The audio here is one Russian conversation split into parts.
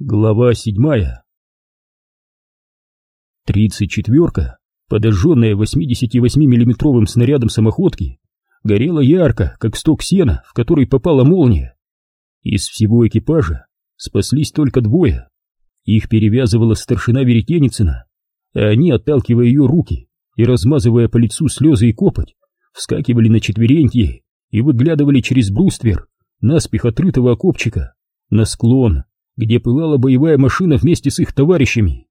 Глава седьмая. Тридцать четверка, подожженная 88-миллиметровым снарядом самоходки, горела ярко, как сток сена, в который попала молния. Из всего экипажа спаслись только двое. Их перевязывала старшина Веретеницына, а они, отталкивая ее руки и размазывая по лицу слезы и копоть, вскакивали на четвереньки и выглядывали через бруствер наспех отрытого окопчика на склон, где пылала боевая машина вместе с их товарищами.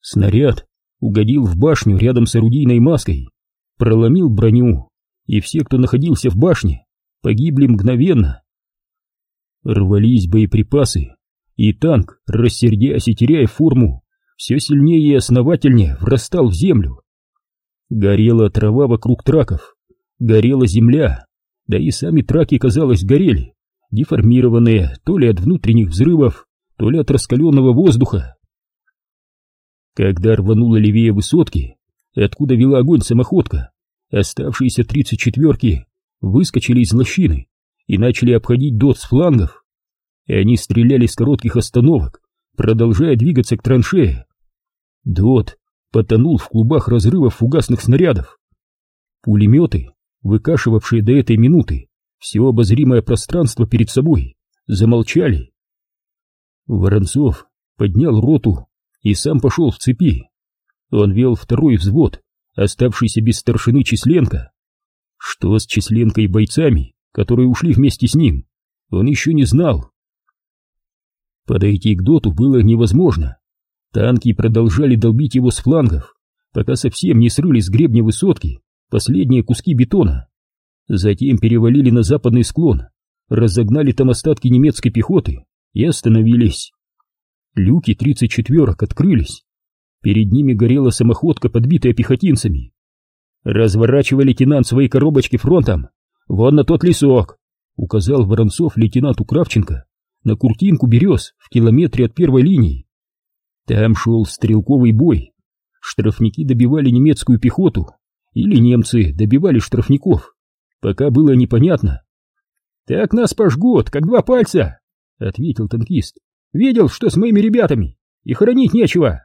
Снаряд угодил в башню рядом с орудийной маской, проломил броню, и все, кто находился в башне, погибли мгновенно. Рвались боеприпасы, и танк, рассердясь и теряя форму, все сильнее и основательнее врастал в землю. Горела трава вокруг траков, горела земля, да и сами траки, казалось, горели деформированные то ли от внутренних взрывов, то ли от раскаленного воздуха. Когда рвануло левее высотки, откуда вела огонь самоходка, оставшиеся тридцать четверки выскочили из лощины и начали обходить дот с флангов. И они стреляли с коротких остановок, продолжая двигаться к траншее. Дот потонул в клубах разрывов фугасных снарядов. Пулеметы, выкашивавшие до этой минуты все обозримое пространство перед собой, замолчали. Воронцов поднял роту и сам пошел в цепи. Он вел второй взвод, оставшийся без старшины Численко. Что с Численко и бойцами, которые ушли вместе с ним, он еще не знал. Подойти к доту было невозможно. Танки продолжали долбить его с флангов, пока совсем не срыли с гребня высотки последние куски бетона. Затем перевалили на западный склон, разогнали там остатки немецкой пехоты и остановились. Люки 34-ок открылись. Перед ними горела самоходка, подбитая пехотинцами. «Разворачивай, лейтенант, свои коробочки фронтом! Вон на тот лесок!» — указал Воронцов лейтенанту Кравченко на куртинку берез в километре от первой линии. Там шел стрелковый бой. Штрафники добивали немецкую пехоту, или немцы добивали штрафников пока было непонятно. «Так нас пожгут, как два пальца!» — ответил танкист. «Видел, что с моими ребятами, и хранить нечего!»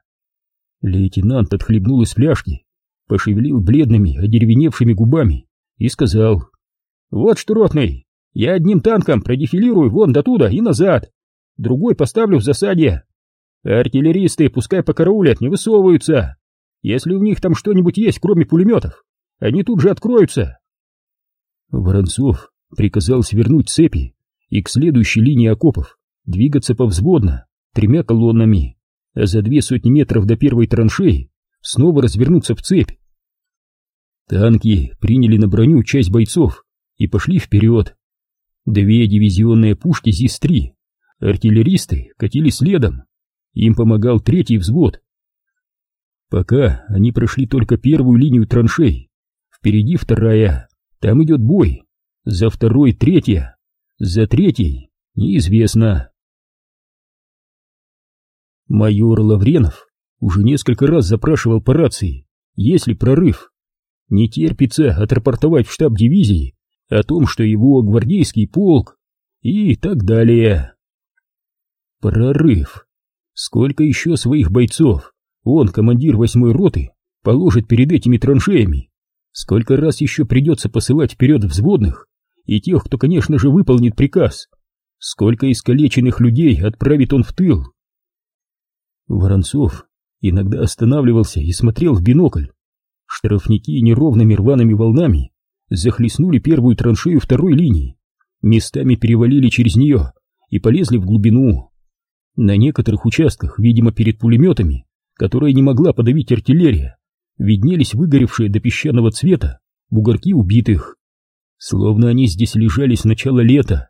Лейтенант отхлебнул из фляжки, пошевелил бледными, одеревеневшими губами и сказал. «Вот что, ротный, я одним танком продефилирую вон до туда и назад, другой поставлю в засаде. Артиллеристы пускай покараулят, не высовываются. Если у них там что-нибудь есть, кроме пулеметов, они тут же откроются. Воронцов приказал свернуть цепи и к следующей линии окопов двигаться повзводно, тремя колоннами, а за две сотни метров до первой траншеи снова развернуться в цепь. Танки приняли на броню часть бойцов и пошли вперед. Две дивизионные пушки ЗИС-3, артиллеристы катили следом, им помогал третий взвод. Пока они прошли только первую линию траншей, впереди вторая, там идет бой. За второй третья. За третьей неизвестно. Майор Лавренов уже несколько раз запрашивал по рации, есть ли прорыв. Не терпится отрапортовать в штаб дивизии о том, что его гвардейский полк и так далее. Прорыв. Сколько еще своих бойцов он, командир восьмой роты, положит перед этими траншеями? Сколько раз еще придется посылать вперед взводных и тех, кто, конечно же, выполнит приказ? Сколько искалеченных людей отправит он в тыл? Воронцов иногда останавливался и смотрел в бинокль. Штрафники неровными рваными волнами захлестнули первую траншею второй линии, местами перевалили через нее и полезли в глубину. На некоторых участках, видимо, перед пулеметами, которые не могла подавить артиллерия, виднелись выгоревшие до песчаного цвета бугорки убитых. Словно они здесь лежали с начала лета,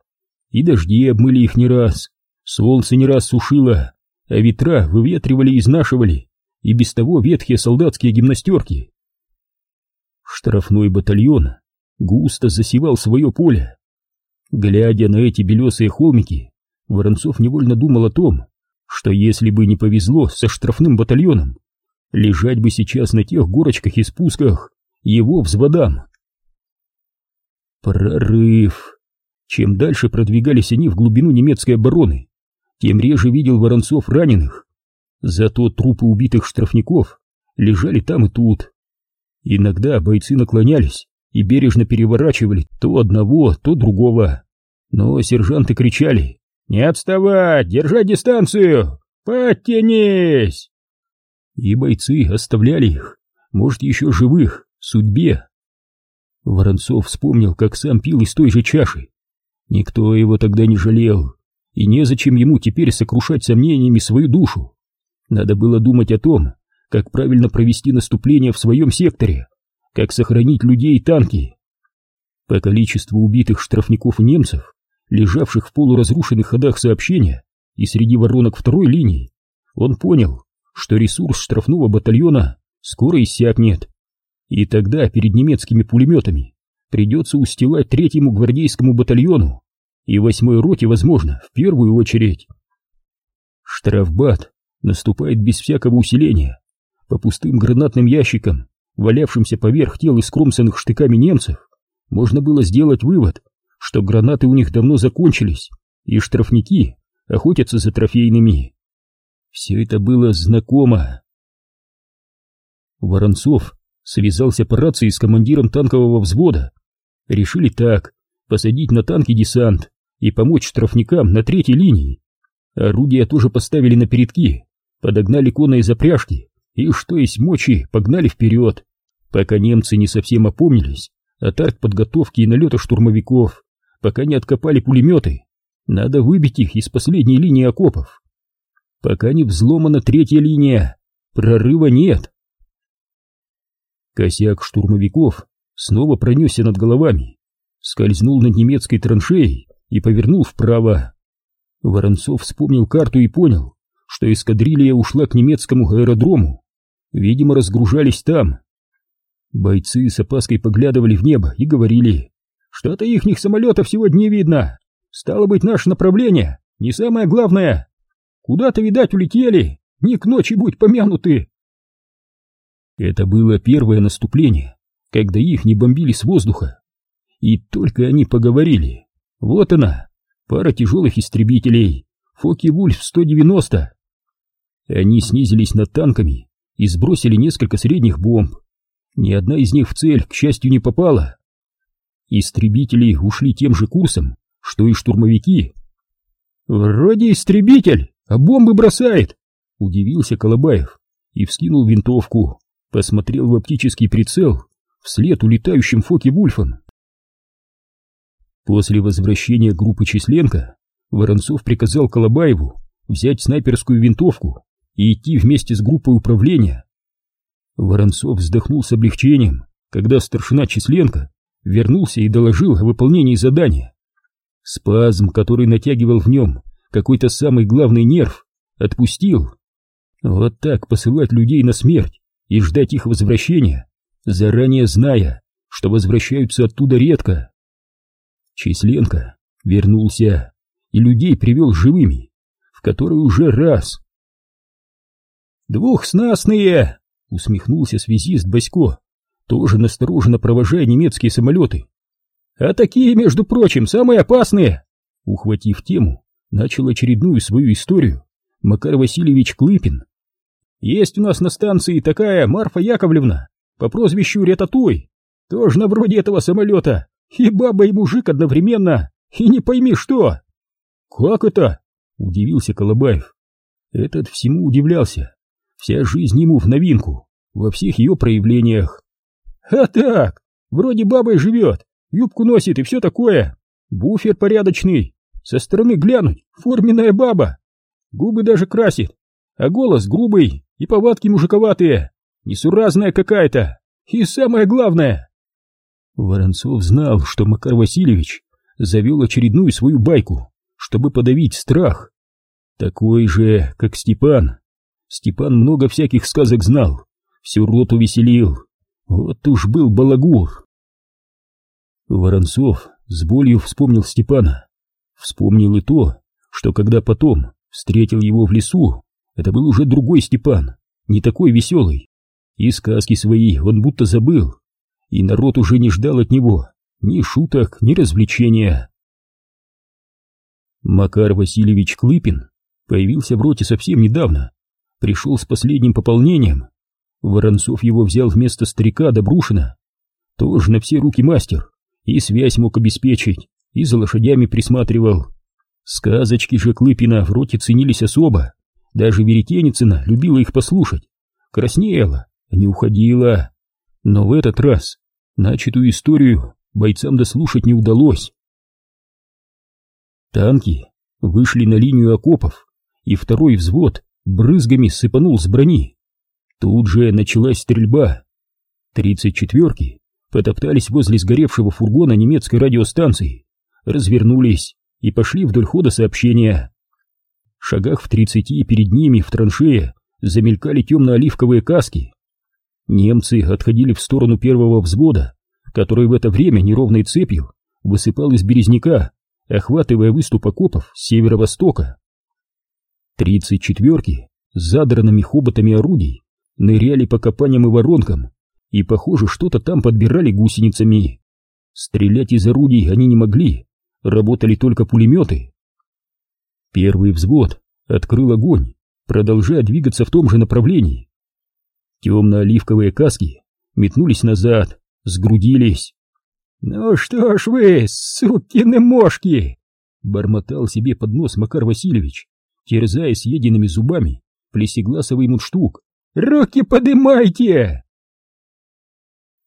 и дожди обмыли их не раз, солнце не раз сушило, а ветра выветривали и изнашивали, и без того ветхие солдатские гимнастерки. Штрафной батальон густо засевал свое поле. Глядя на эти белесые холмики, Воронцов невольно думал о том, что если бы не повезло со штрафным батальоном, Лежать бы сейчас на тех горочках и спусках его взводам. Прорыв. Чем дальше продвигались они в глубину немецкой обороны, тем реже видел Воронцов раненых. Зато трупы убитых штрафников лежали там и тут. Иногда бойцы наклонялись и бережно переворачивали то одного, то другого. Но сержанты кричали «Не отставать! Держать дистанцию! Подтянись!» И бойцы оставляли их, может, еще живых, судьбе. Воронцов вспомнил, как сам пил из той же чаши. Никто его тогда не жалел, и незачем ему теперь сокрушать сомнениями свою душу. Надо было думать о том, как правильно провести наступление в своем секторе, как сохранить людей и танки. По количеству убитых штрафников и немцев, лежавших в полуразрушенных ходах сообщения и среди воронок второй линии, он понял, что ресурс штрафного батальона скоро иссякнет, и тогда перед немецкими пулеметами придется устилать третьему гвардейскому батальону и восьмой роте, возможно, в первую очередь. Штрафбат наступает без всякого усиления, по пустым гранатным ящикам, валявшимся поверх тел искромсанных штыками немцев, можно было сделать вывод, что гранаты у них давно закончились, и штрафники охотятся за трофейными. Все это было знакомо. Воронцов связался по рации с командиром танкового взвода. Решили так, посадить на танки десант и помочь штрафникам на третьей линии. Орудия тоже поставили на передки, подогнали конные запряжки и, что есть мочи, погнали вперед, пока немцы не совсем опомнились от артподготовки и налета штурмовиков, пока не откопали пулеметы. Надо выбить их из последней линии окопов. Пока не взломана третья линия, прорыва нет. Косяк штурмовиков снова пронесся над головами, скользнул над немецкой траншеей и повернул вправо. Воронцов вспомнил карту и понял, что эскадрилья ушла к немецкому аэродрому. Видимо, разгружались там. Бойцы с опаской поглядывали в небо и говорили, что-то ихних самолетов сегодня не видно. Стало быть, наше направление не самое главное. Куда-то, видать, улетели, не к ночи будь помянуты. Это было первое наступление, когда их не бомбили с воздуха. И только они поговорили, вот она, пара тяжелых истребителей, Фоки-Вульф 190. Они снизились над танками и сбросили несколько средних бомб. Ни одна из них в цель, к счастью, не попала. Истребители ушли тем же курсом, что и штурмовики. «Вроде истребитель, а бомбы бросает!» — удивился Колобаев и вскинул винтовку, посмотрел в оптический прицел вслед улетающим Фоки-Вульфам. После возвращения группы Численко Воронцов приказал Колобаеву взять снайперскую винтовку и идти вместе с группой управления. Воронцов вздохнул с облегчением, когда старшина Численко вернулся и доложил о выполнении задания. Спазм, который натягивал в нем какой-то самый главный нерв, отпустил. Вот так посылать людей на смерть и ждать их возвращения, заранее зная, что возвращаются оттуда редко. Численко вернулся и людей привел живыми, в который уже раз. «Двухснастные!» — усмехнулся связист Басько, тоже настороженно провожая немецкие самолеты. «А такие, между прочим, самые опасные!» Ухватив тему, начал очередную свою историю Макар Васильевич Клыпин. «Есть у нас на станции такая Марфа Яковлевна по прозвищу Ретатуй, тоже на вроде этого самолета, и баба и мужик одновременно, и не пойми что. Как это? Удивился Колобаев. Этот всему удивлялся. Вся жизнь ему в новинку, во всех ее проявлениях. А так, вроде бабой живет, юбку носит и все такое. Буфер порядочный, со стороны глянуть, форменная баба. Губы даже красит, а голос грубый и повадки мужиковатые, несуразная какая-то. И самое главное, Воронцов знал, что Макар Васильевич завел очередную свою байку, чтобы подавить страх. Такой же, как Степан. Степан много всяких сказок знал, всю роту веселил. Вот уж был балагур. Воронцов с болью вспомнил Степана. Вспомнил и то, что когда потом встретил его в лесу, это был уже другой Степан, не такой веселый. И сказки свои он будто забыл и народ уже не ждал от него ни шуток, ни развлечения. Макар Васильевич Клыпин Появился в роте совсем недавно, пришел с последним пополнением. Воронцов его взял вместо старика Добрушина. Тоже на все руки мастер, и связь мог обеспечить, и за лошадями присматривал. Сказочки же Клыпина в роте ценились особо, даже Веретеницына любила их послушать. Краснела, не уходила. Но в этот раз начатую историю бойцам дослушать не удалось. Танки вышли на линию окопов, и второй взвод брызгами сыпанул с брони. Тут же началась стрельба. Тридцать четверки потоптались возле сгоревшего фургона немецкой радиостанции, развернулись и пошли вдоль хода сообщения. В шагах в тридцати перед ними в траншее замелькали темно-оливковые каски. Немцы отходили в сторону первого взвода, который в это время неровной цепью высыпал из березняка, охватывая выступ окопов с северо-востока. Тридцать четверки с задранными хоботами орудий ныряли по копаниям и воронкам, и, похоже, что-то там подбирали гусеницами. Стрелять из орудий они не могли, работали только пулеметы. Первый взвод открыл огонь, продолжая двигаться в том же направлении. Темно-оливковые каски метнулись назад, сгрудились. «Ну что ж вы, сукины мошки!» Бормотал себе под нос Макар Васильевич, терзая съеденными зубами плесегласовый мундштук. «Руки подымайте!»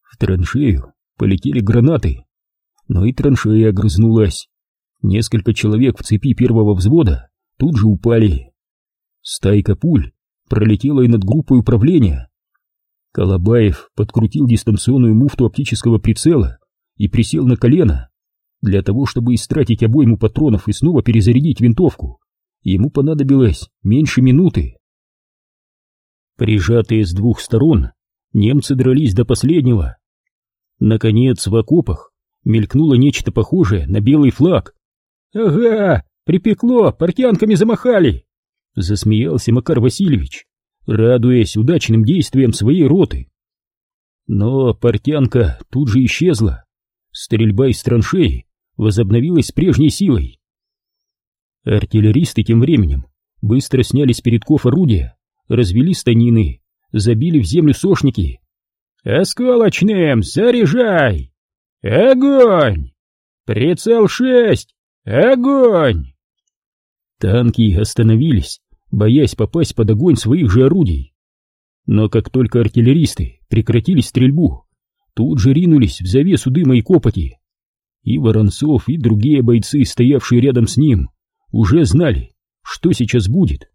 В траншею полетели гранаты, но и траншея огрызнулась. Несколько человек в цепи первого взвода тут же упали. Стайка пуль пролетела и над группой управления. Колобаев подкрутил дистанционную муфту оптического прицела и присел на колено. Для того, чтобы истратить обойму патронов и снова перезарядить винтовку, ему понадобилось меньше минуты. Прижатые с двух сторон, немцы дрались до последнего. Наконец, в окопах мелькнуло нечто похожее на белый флаг. «Ага, припекло, портянками замахали!» Засмеялся Макар Васильевич, радуясь удачным действиям своей роты. Но портянка тут же исчезла. Стрельба из траншеи возобновилась с прежней силой. Артиллеристы тем временем быстро сняли с передков орудия, развели станины, забили в землю сошники. «Осколочным, заряжай! Огонь! Прицел шесть! Огонь!» Танки остановились, боясь попасть под огонь своих же орудий. Но как только артиллеристы прекратили стрельбу, тут же ринулись в завесу дыма и копоти. И Воронцов, и другие бойцы, стоявшие рядом с ним, уже знали, что сейчас будет.